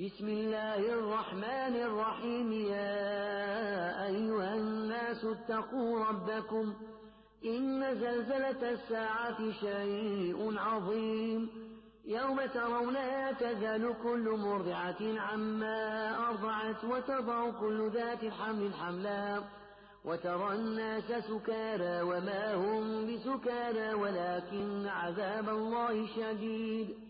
بسم الله الرحمن الرحيم. يا أيها الناس اتقوا ربكم إن زلزلة الساعة شيء عظيم. يوم ترونها تذل كل مرضعة عما أرضعت وتضع كل ذات حمل حملا. وترى الناس سكارى وما هم بسكارى ولكن عذاب الله شديد.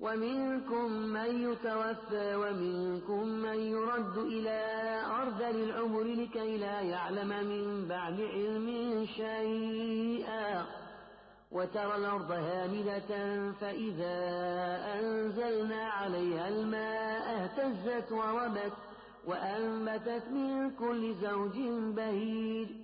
ومنكم من يتوفى ومنكم من يرد إلى أرذل العمر لكي لا يعلم من بعد علم شيئا. وترى الأرض هامدة فإذا أنزلنا عليها الماء اهتزت وربت وأنبتت من كل زوج بهيج.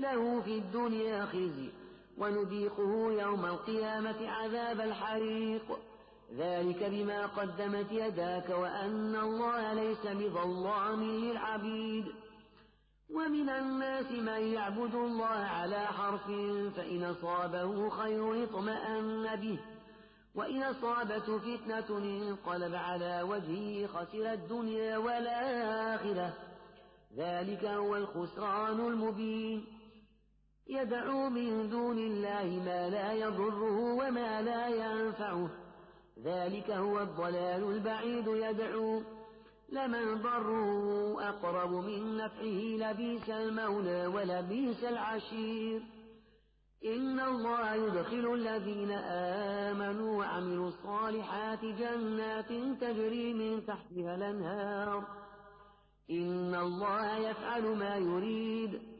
له في الدنيا خزي ونذيقه يوم القيامة عذاب الحريق. ذلك بما قدمت يداك وأن الله ليس بظلام للعبيد. ومن الناس من يعبد الله على حرف فإن أصابه خير اطمأن به. وإن أصابته فتنة انقلب على وجهه خسر الدنيا والآخرة. ذلك هو الخسران المبين. يدعو من دون الله ما لا يضره وما لا ينفعه. ذلك هو الضلال البعيد يدعو. لمن ضره أقرب من نفعه لبيس المولى ولبيس العشير. إن الله يدخل الذين آمنوا وعملوا الصالحات جنات تجري من تحتها الأنهار. إن الله يفعل ما يريد.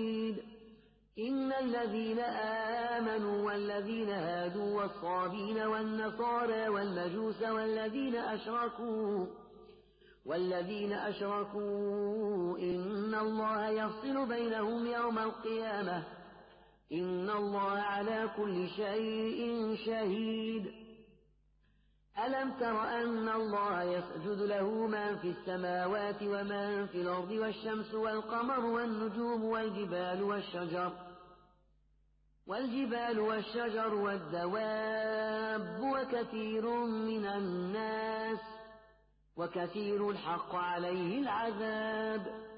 إن الذين آمنوا والذين هادوا والصابين والنصارى والمجوس والذين أشركوا والذين أشركوا إن الله يفصل بينهم يوم القيامة إن الله على كل شيء شهيد. ألم تر أن الله يسجد له من في السماوات ومن في الأرض والشمس والقمر والنجوم والجبال والشجر والجبال والشجر والدواب وكثير من الناس وكثير الحق عليه العذاب.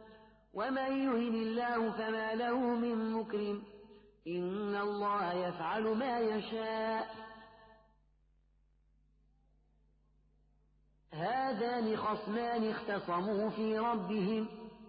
ومن يهن الله فما له من مكرم. إن الله يفعل ما يشاء. هذان خصمان اختصموا في ربهم.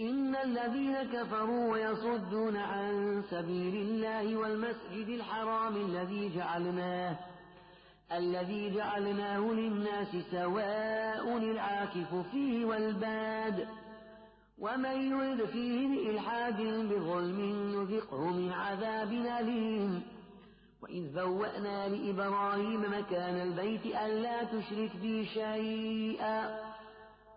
إن الذين كفروا ويصدون عن سبيل الله والمسجد الحرام الذي جعلناه الذي جعلناه للناس سواء العاكف فيه والباد. ومن يرد فيه بإلحاد بظلم نذقه من عذاب أليم. وإذ بوأنا لإبراهيم مكان البيت ألا تشرك بي شيئا.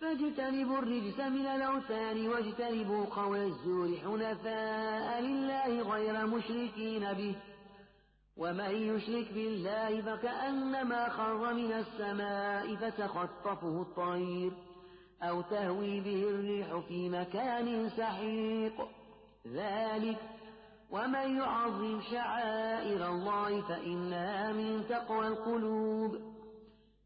فاجتنبوا الرجس من الأوثان واجتنبوا قول الزور حنفاء لله غير مشركين به. ومن يشرك بالله فكأنما خر من السماء فتخطفه الطير أو تهوي به الريح في مكان سحيق. ذلك ومن يعظم شعائر الله فإنها من تقوى القلوب.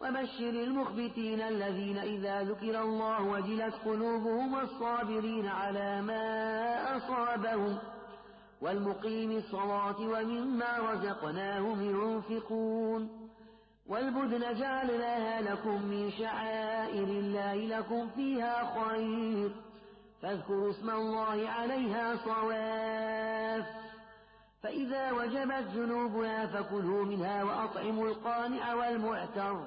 وبشر المخبتين الذين إذا ذكر الله وجلت قلوبهم والصابرين على ما أصابهم والمقيم الصلاة ومما رزقناهم ينفقون والبدن جعلناها لكم من شعائر الله لكم فيها خير فاذكروا اسم الله عليها صواف فإذا وجبت جنوبها فكلوا منها وأطعموا القانع والمعتر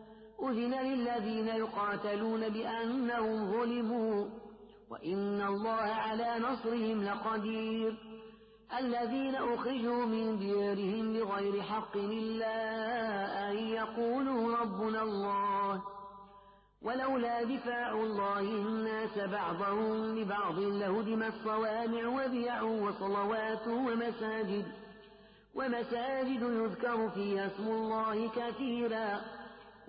أذن للذين يقاتلون بأنهم ظلموا وإن الله على نصرهم لقدير. الذين أخرجوا من ديارهم بغير حق إلا أن يقولوا ربنا الله. ولولا دفاع الله الناس بعضهم لبعض لهدمت صوامع وبيع وصلوات ومساجد ومساجد يذكر فيها اسم الله كثيرا.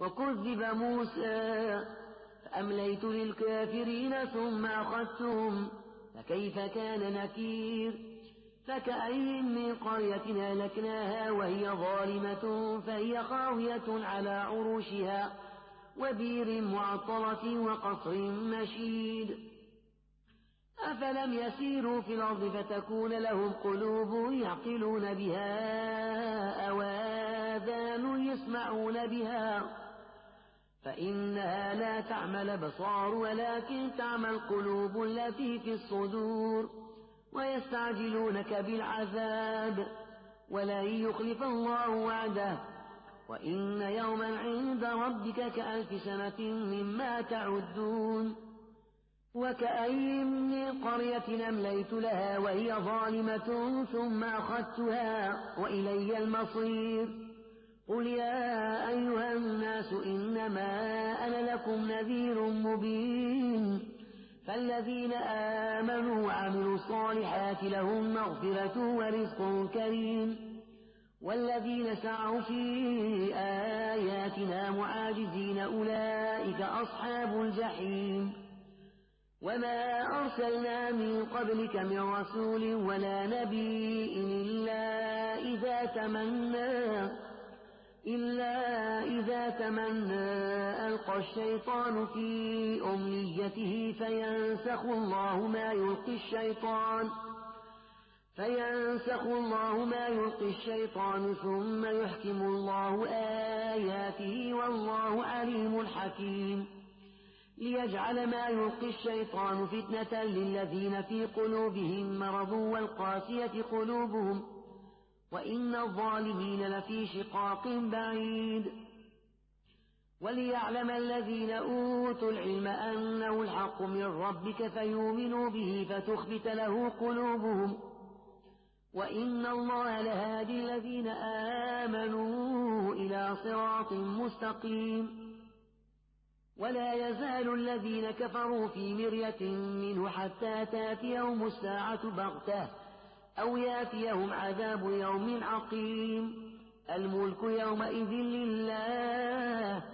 وكذب موسى فأمليت للكافرين ثم أخذتهم فكيف كان نكير؟ فكأي من قرية أهلكناها وهي ظالمة فهي خاوية على عروشها وبير معطرة وقصر مشيد. أفلم يسيروا في الأرض فتكون لهم قلوب يعقلون بها أو آذان يسمعون بها. فإنها لا تعمى الأبصار ولكن تعمى القلوب التي في الصدور ويستعجلونك بالعذاب ولن يخلف الله وعده وإن يوما عند ربك كألف سنة مما تعدون وكأي من قرية أمليت لها وهي ظالمة ثم أخذتها وإلي المصير قل يا أيها الناس إنما أنا لكم نذير مبين فالذين آمنوا وعملوا الصالحات لهم مغفرة ورزق كريم والذين سعوا في آياتنا معاجزين أولئك أصحاب الجحيم وما أرسلنا من قبلك من رسول ولا نبي إلا إذا تمنى ألقى الشيطان في أمنيته فينسخ الله ما يلقي الشيطان فينسخ الله ما يلقي الشيطان ثم يحكم الله آياته والله عليم حكيم ليجعل ما يلقي الشيطان فتنة للذين في قلوبهم مرض والقاسية قلوبهم وإن الظالمين لفي شقاق بعيد وليعلم الذين أوتوا العلم أنه الحق من ربك فيؤمنوا به فتخبت له قلوبهم وإن الله لهادي الذين آمنوا إلى صراط مستقيم ولا يزال الذين كفروا في مرية منه حتى تاتيهم الساعة بغتة أو يأتيهم عذاب يوم عقيم. الملك يومئذ لله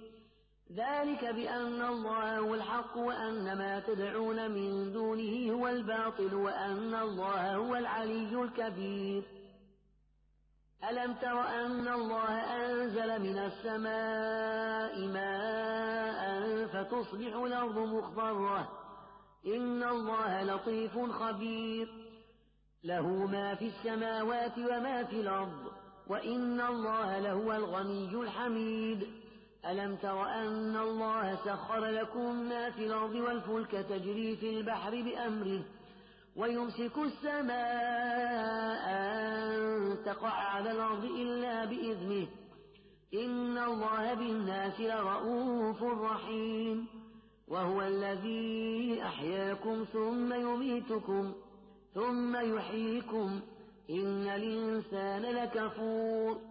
ذلك بأن الله هو الحق وأن ما تدعون من دونه هو الباطل وأن الله هو العلي الكبير. ألم تر أن الله أنزل من السماء ماء فتصبح الأرض مخضرة؟ إن الله لطيف خبير. له ما في السماوات وما في الأرض وإن الله لهو الغني الحميد. ألم تر أن الله سخر لكم ما في الأرض والفلك تجري في البحر بأمره ويمسك السماء أن تقع على الأرض إلا بإذنه إن الله بالناس لرؤوف رحيم وهو الذي أحياكم ثم يميتكم ثم يحييكم إن الإنسان لكفور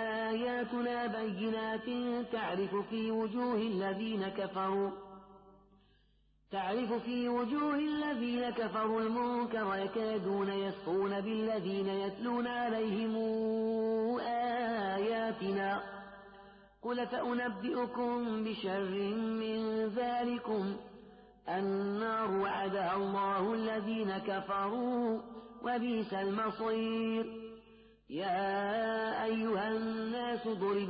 آياتنا بينات تعرف في وجوه الذين كفروا تعرف في وجوه الذين كفروا المنكر يكادون يسقون بالذين يتلون عليهم آياتنا. قل فأنبئكم بشر من ذلكم النار وعدها الله الذين كفروا وبئس المصير.